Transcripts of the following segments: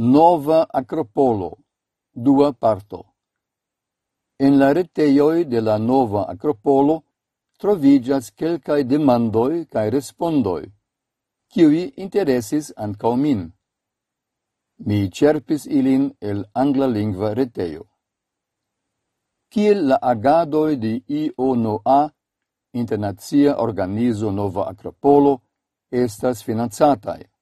Nova Acropolo, dua parto. En la retejoj de la Nova Acropolo trovigas quelcae demandoi cae respondoi, kiuj interesis ancao min. Mi cerpis ilin el angla lingva retejo. Kiel la agadoi de IONOA, Internazia Organizo Nova Acropolo, estas financataj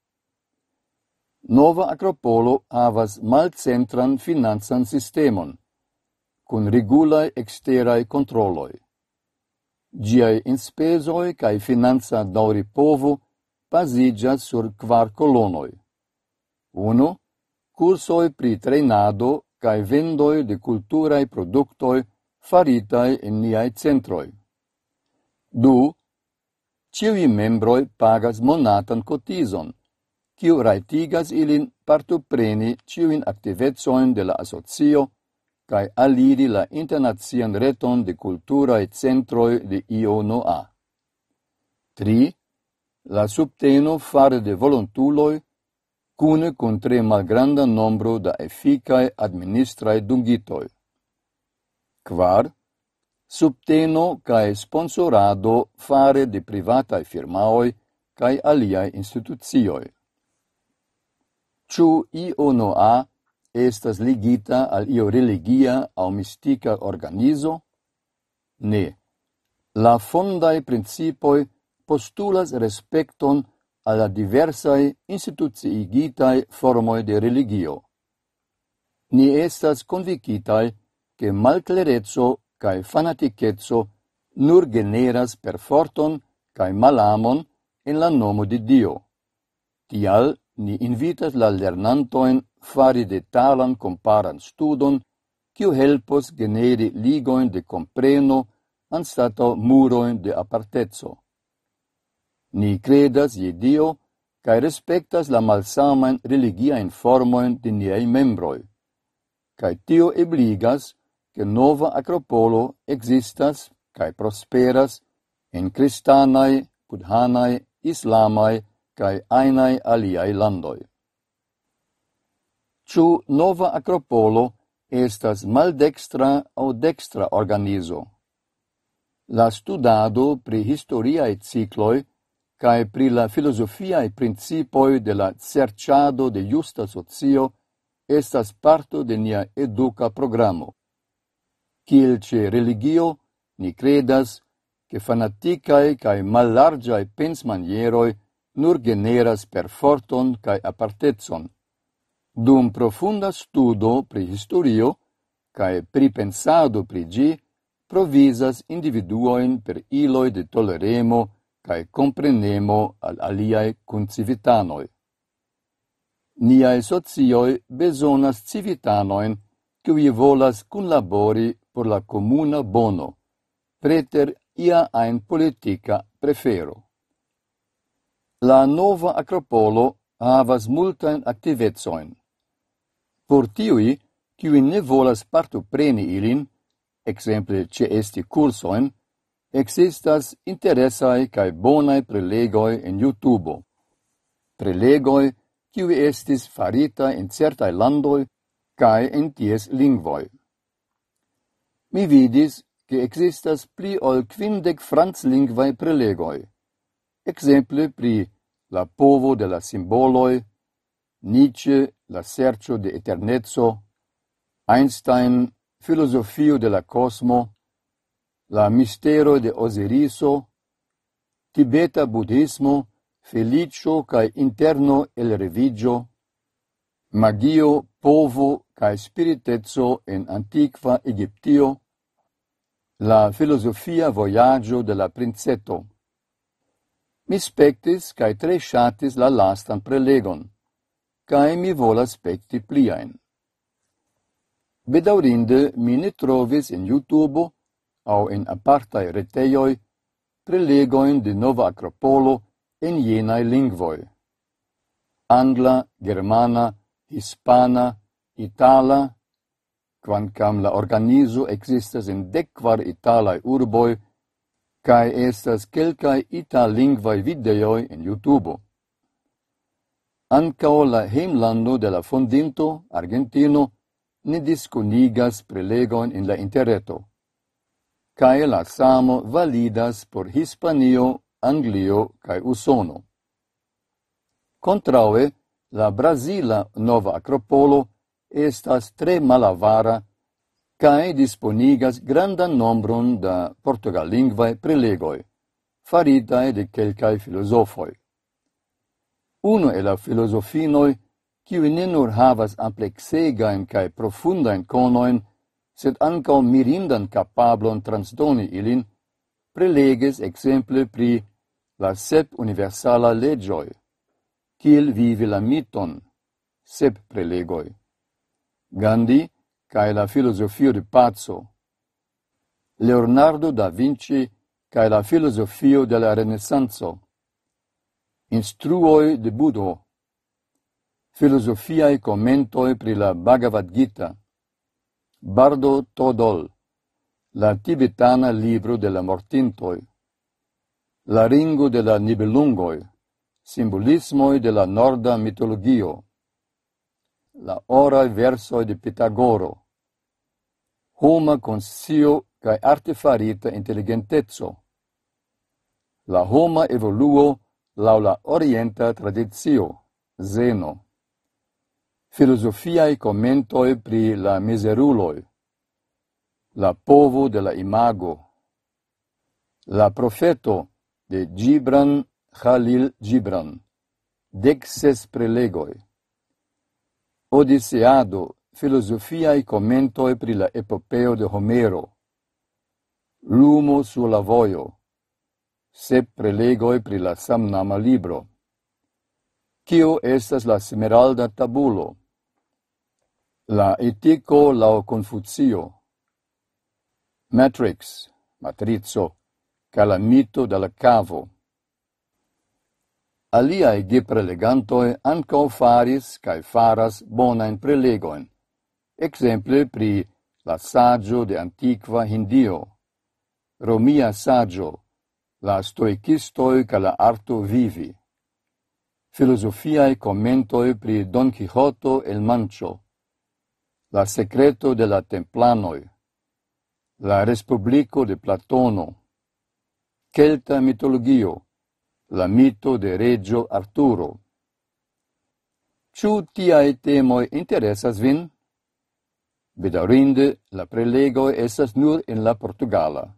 nova acropolo havas malcentran financan sistemon, kun regulae exterae kontroloj. Giai inspesoi cae finanza dauri povu pasigia sur quar colonoi. 1. Cursoi pri treinado cae vendoi de culturae productoi faritae in niai centroi. 2. Ciui membroi pagas monatan cotizon, kiu raitigas ilin partopreni ciuin aktivecojn de la asocio cae aliri la internazian reton de culturae centroi de IONOA. 3. La subteno fare de volontuloi cune con tre malgranda nombro da efficae administrae dungitoi. 4. subteno cae sponsorado fare de privatae firmaoi cae aliae institucioi ciu io noa estas ligita al io religia au mistica organizo? Ne. La fondai principoi postulas respecton alla diversae instituciigitae formoi de religio. Ni estas convicitai che malclerezzo cae fanaticezzo nur generas perforton cae malamon in la nomo di Dio. Tial ni invitas la lernantoin fari detalan comparan studon, quiu helpos generi ligoin de compreno anstato muroin de apartezzo. Ni credas je Dio cae respectas la malsaman religiaen formoin de niei membroi, cae tio ebligas che nova acropolo existas cae prosperas in cristanae, budhanae, islamae cae ainae aliae landoi. Ciu nova acropolo estas maldextra au dextra organizo. La studado pri historiae cicloi cae pri la filosofiae principoi de la cerciado de justa socio estas parto de nia educa programo. Ciel ce religio, ni credas che fanaticae cae mallargiae pensmanieroi nur generas per forton cae apartezon. Dum profunda studo pri historio cae pripensado pri gi, provisas individuoin per iloi de toleremo cae comprenemo al aliae concivitanoi. Niae socioi besonas civitanoin cui volas cunlabori por la comuna bono, preter ia ein politica prefero. La nova acropolo havas multajn aktivecojn. Por tiui, kiuj ne volas partopreni ilin, exemple ce esti cursoin, existas interesai cae bonae prelegoi en YouTube. Prelegoi, kiuj estis farita in certai landoi, cae en ties lingvoi. Mi vidis, che existas pli ol quindec franz lingvae prelegoi, exemple pri la povo de la simboloi, Nietzsche la sercio de eternezzo, Einstein filosofio de la cosmo, la mistero de Osiriso, tibeta budismo, felicio cae interno el revigio, magio, povo cae spiritezzo en antiqua Egiptio, la filosofia voyaggio de la princeto. Mi spectis cae tre shatis la lastan prelegon, cae mi volas specti pliaen. Bedaurinde mi ne trovis in YouTube au in apartae reteioi prelegoin de Nova Acropolo in jenae lingvoi. Angla, Germana, Hispana, Itala, quancam la organizo existas in decvar italae urboi cae estas quelcae italingvae videoi en YouTube. Ancao la heimlando de la fondinto, Argentino, ne disconigas prelegon in la interreto. Cae la samo validas por Hispanio, Anglio cae Usono. Contraue, la Brasila nova acropolo estas tre malavara cae disponigas grandan nombron da portugallingvae prelegoi, faritae de quelcae filosofoi. Uno e la filosofinoi, qui ne nur havas amplexegaen cae profundaen conoin, sed ancao mirindan capablon transdoni ilin, preleges exemple pri la sep universala legioi, kiel vivi la miton, sep prelegoi. Gandhi, cae la filosofio de pazzo. Leonardo da Vinci cae la filosofio de la Renesanzo. Instruoi de Budo. Filosofiae commentoi pri la Bhagavad Gita. Bardo Todol. La tibetana libro de la mortintoi. La ringo de la Nibelungoi. Simbolismoi de la norda mitologio la ora versoi de Pitagoro, homa conscio cae artefarita intelligentezzo, la homa evoluo laula orienta tradizio, Zeno, filosofiae commentoi pri la miseruloi, la povo de la imago, la profeto de Gibran Khalil Gibran, dexes prelegoi. Odisiado, filosofiae komentoj pri la epopeo de Homero. Lumo su la voio, Sep prelegoj pri la samnama libro. Cio estas la smeralda tabulo? La etico lao Confucio. Matrix, matrizo, calamito dalla cavo. Aliai geprelegantoi ancau faris cae faras bonain prelegoin, exemple pri la saggio de antiqua Hindio, Romia saggio, la stoicistoi ca la arto vivi, filosofiae commentoi pri Don Quixoto el Mancho, la secreto de la templanoi, la respublico de Platono, celta mitologio, la mito de Reggio Arturo. Ciu tiae temoi interesas vin? Bedaurinde, la prelego esas nur en la Portugala.